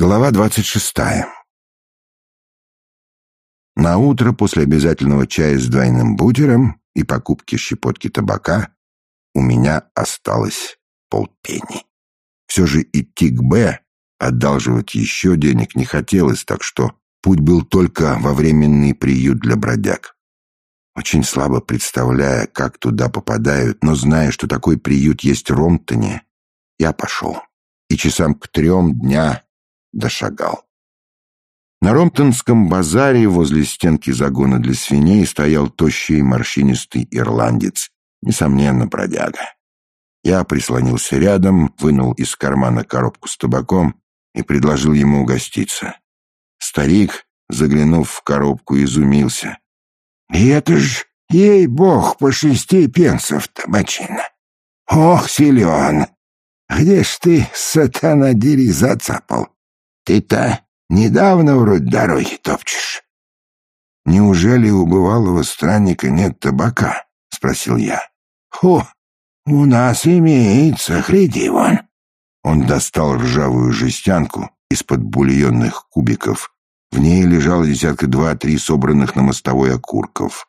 Глава двадцать шестая. На утро после обязательного чая с двойным бутером и покупки щепотки табака у меня осталось полпенни. Все же идти к Б, одалживать еще денег не хотелось, так что путь был только во временный приют для бродяг. Очень слабо представляя, как туда попадают, но зная, что такой приют есть в Ромптоне, я пошел. И часам к трем дня дошагал. На Ромптонском базаре возле стенки загона для свиней стоял тощий морщинистый ирландец, несомненно, бродяга. Я прислонился рядом, вынул из кармана коробку с табаком и предложил ему угоститься. Старик, заглянув в коробку, изумился. «И это ж, ей-бог, по шести пенсов табачина! Ох, силен! Где ж ты, сатана дери, зацапал? Ты-то недавно вроде дороги топчешь. Неужели у бывалого странника нет табака? Спросил я. Хо, у нас имеется, гляди вон. Он достал ржавую жестянку из-под бульонных кубиков. В ней лежало десятка два-три собранных на мостовой окурков.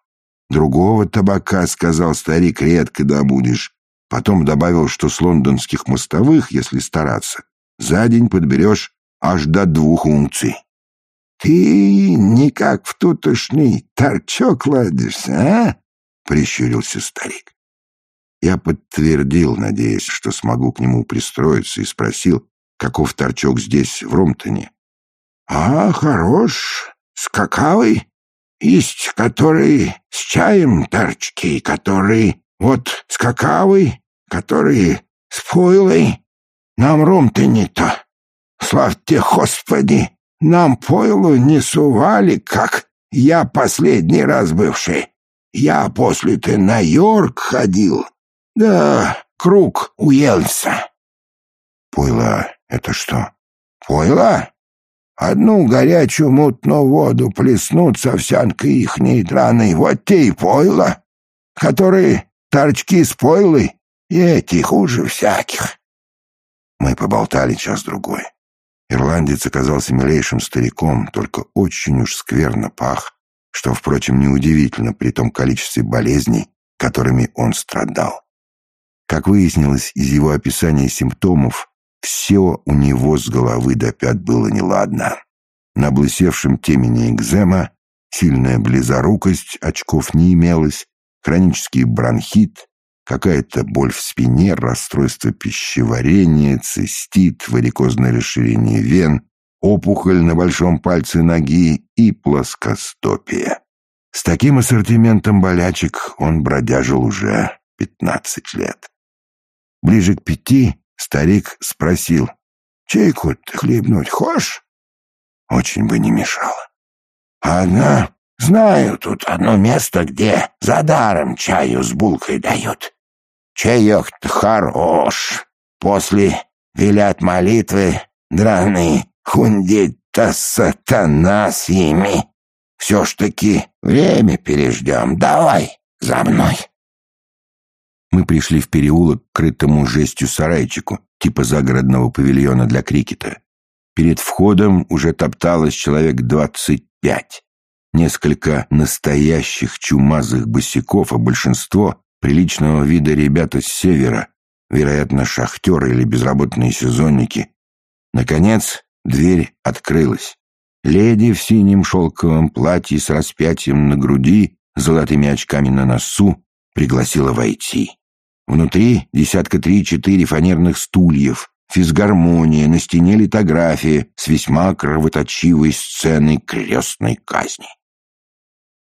Другого табака, сказал старик, редко добудешь. Потом добавил, что с лондонских мостовых, если стараться, за день подберешь аж до двух унций. «Ты никак в тутошний торчок ладишься, а?» — прищурился старик. Я подтвердил, надеясь, что смогу к нему пристроиться, и спросил, каков торчок здесь, в Ромтоне. «А, хорош, с какавой. Есть который с чаем торчки, который вот с какавой, которые с пойлой. Нам Ромтоне-то Славьте, Господи, нам пойлу не сували, как я последний раз бывший. Я после-то на Йорк ходил. Да, круг уелся. Пойло — это что? Пойло? Одну горячую мутную воду плеснут с овсянкой ихней драной, вот те и пойло, которые торчки с пойлой, и эти хуже всяких. Мы поболтали час-другой. Ирландец оказался милейшим стариком, только очень уж скверно пах, что, впрочем, неудивительно при том количестве болезней, которыми он страдал. Как выяснилось из его описания симптомов, все у него с головы до пят было неладно. На облысевшем темени экзема, сильная близорукость, очков не имелось, хронический бронхит, какая-то боль в спине, расстройство пищеварения, цистит, варикозное расширение вен, опухоль на большом пальце ноги и плоскостопие. С таким ассортиментом болячек он бродяжил уже пятнадцать лет. Ближе к пяти старик спросил, «Чайку ты хлебнуть хочешь?» Очень бы не мешало. «Одна, знаю тут одно место, где за даром чаю с булкой дают. Чаек-то хорош. После велят молитвы драные, хундеть-то сатана с ими. Все ж таки время переждем. Давай за мной. Мы пришли в переулок к крытому жестью сарайчику, типа загородного павильона для крикета. Перед входом уже топталось человек двадцать пять. Несколько настоящих чумазых босиков, а большинство приличного вида ребята с севера, вероятно, шахтеры или безработные сезонники. Наконец, дверь открылась. Леди в синем шелковом платье с распятием на груди, золотыми очками на носу, пригласила войти. Внутри десятка три-четыре фанерных стульев, физгармония, на стене литография с весьма кровоточивой сценой крестной казни.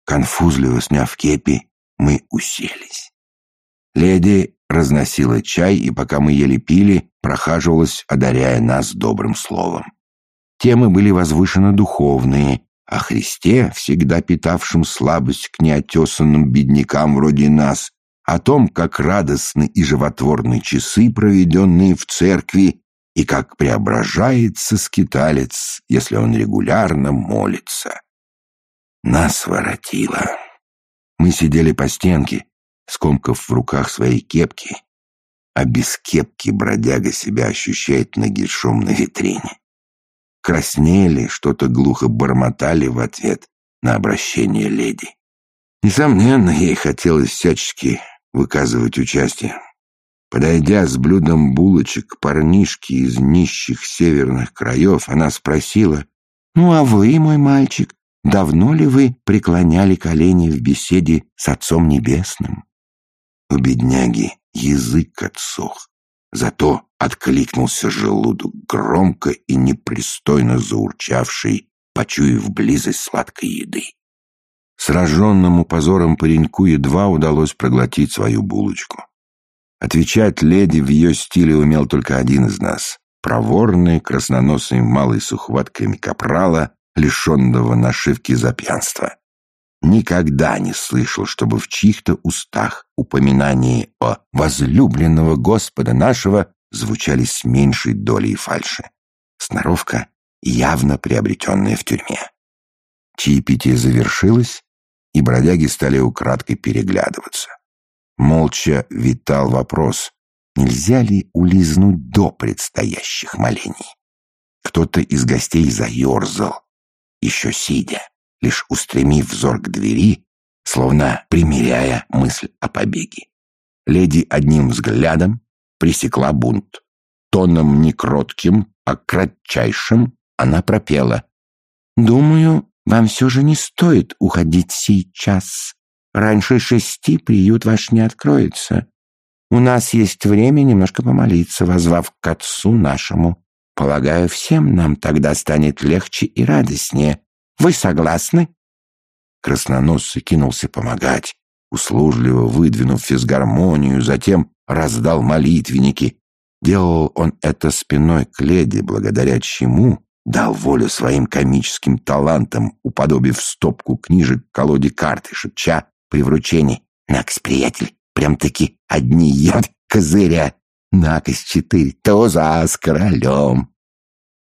Конфузливо сняв кепи, мы уселись. Леди разносила чай, и пока мы ели-пили, прохаживалась, одаряя нас добрым словом. Темы были возвышенно духовные, о Христе, всегда питавшем слабость к неотесанным беднякам вроде нас, о том, как радостны и животворны часы, проведенные в церкви, и как преображается скиталец, если он регулярно молится. Нас воротило. Мы сидели по стенке, скомкав в руках свои кепки, а без кепки бродяга себя ощущает нагишом на витрине. краснели, что-то глухо бормотали в ответ на обращение леди. Несомненно, ей хотелось всячески выказывать участие. Подойдя с блюдом булочек к парнишке из нищих северных краев, она спросила, «Ну а вы, мой мальчик, давно ли вы преклоняли колени в беседе с Отцом Небесным?» У бедняги язык отсох, зато откликнулся желудок, громко и непристойно заурчавший, почуяв близость сладкой еды. Сраженному позором пареньку едва удалось проглотить свою булочку. Отвечать леди в ее стиле умел только один из нас. Проворный, красноносый, малый с ухватками капрала, лишенного нашивки за пьянство. Никогда не слышал, чтобы в чьих-то устах упоминание о возлюбленного Господа нашего звучали с меньшей долей фальши. Сноровка, явно приобретенная в тюрьме. Чаепитие завершилось, и бродяги стали украдкой переглядываться. Молча витал вопрос, нельзя ли улизнуть до предстоящих молений. Кто-то из гостей заерзал, еще сидя, лишь устремив взор к двери, словно примеряя мысль о побеге. Леди одним взглядом пресекла бунт. Тоном не кротким, а кратчайшим она пропела. «Думаю, вам все же не стоит уходить сейчас. Раньше шести приют ваш не откроется. У нас есть время немножко помолиться, возвав к Отцу нашему. Полагаю, всем нам тогда станет легче и радостнее. Вы согласны?» Красноносый кинулся помогать, услужливо выдвинув физгармонию, затем раздал молитвенники. Делал он это спиной к леди, благодаря чему дал волю своим комическим талантам, уподобив стопку книжек колоде карты, шепча при вручении. «Накс, приятель, прям-таки одни яд козыря, накось четыре, туза с королем».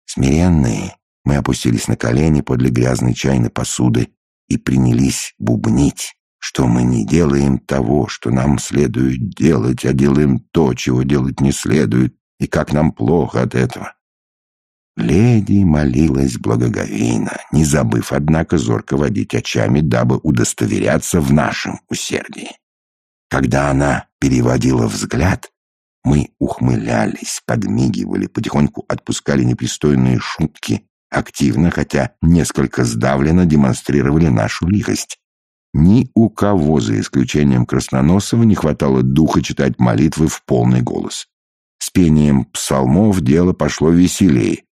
Смиренные, мы опустились на колени подле грязной чайной посуды и принялись бубнить, что мы не делаем того, что нам следует делать, а делаем то, чего делать не следует, и как нам плохо от этого. Леди молилась благоговейно, не забыв, однако, зорко водить очами, дабы удостоверяться в нашем усердии. Когда она переводила взгляд, мы ухмылялись, подмигивали, потихоньку отпускали непристойные шутки, активно, хотя несколько сдавленно демонстрировали нашу лихость. Ни у кого, за исключением Красноносова, не хватало духа читать молитвы в полный голос. С пением псалмов дело пошло веселее.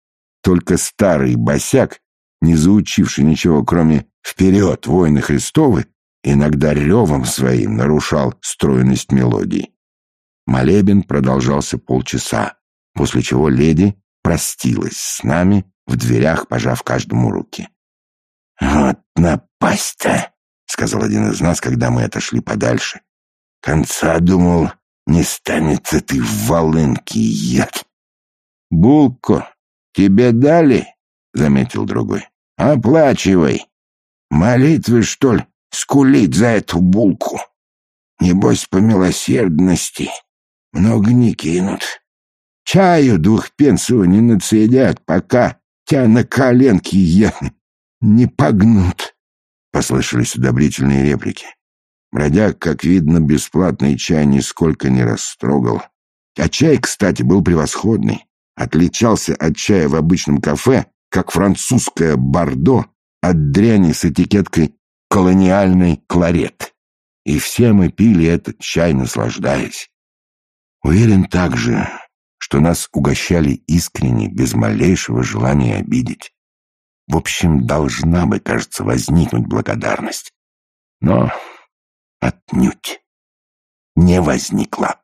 Только старый босяк, не заучивший ничего, кроме «Вперед, воины Христовы», иногда ревом своим нарушал стройность мелодии. Молебен продолжался полчаса, после чего леди простилась с нами, в дверях пожав каждому руки. «Вот напасть-то!» — сказал один из нас, когда мы отошли подальше. «Конца, думал, не станется ты в волынке, яд!» «Булку тебе дали?» — заметил другой. «Оплачивай! Молитвы, что ли, скулить за эту булку? Небось, по милосердности много не кинут. Чаю двухпенсового не нацедят, пока тебя на коленки я не погнут. Послышались одобрительные реплики. Бродяг, как видно, бесплатный чай нисколько не растрогал. А чай, кстати, был превосходный. Отличался от чая в обычном кафе, как французское бордо от дряни с этикеткой «колониальный кларет». И все мы пили этот чай, наслаждаясь. Уверен также, что нас угощали искренне, без малейшего желания обидеть. В общем, должна бы, кажется, возникнуть благодарность. Но отнюдь не возникла.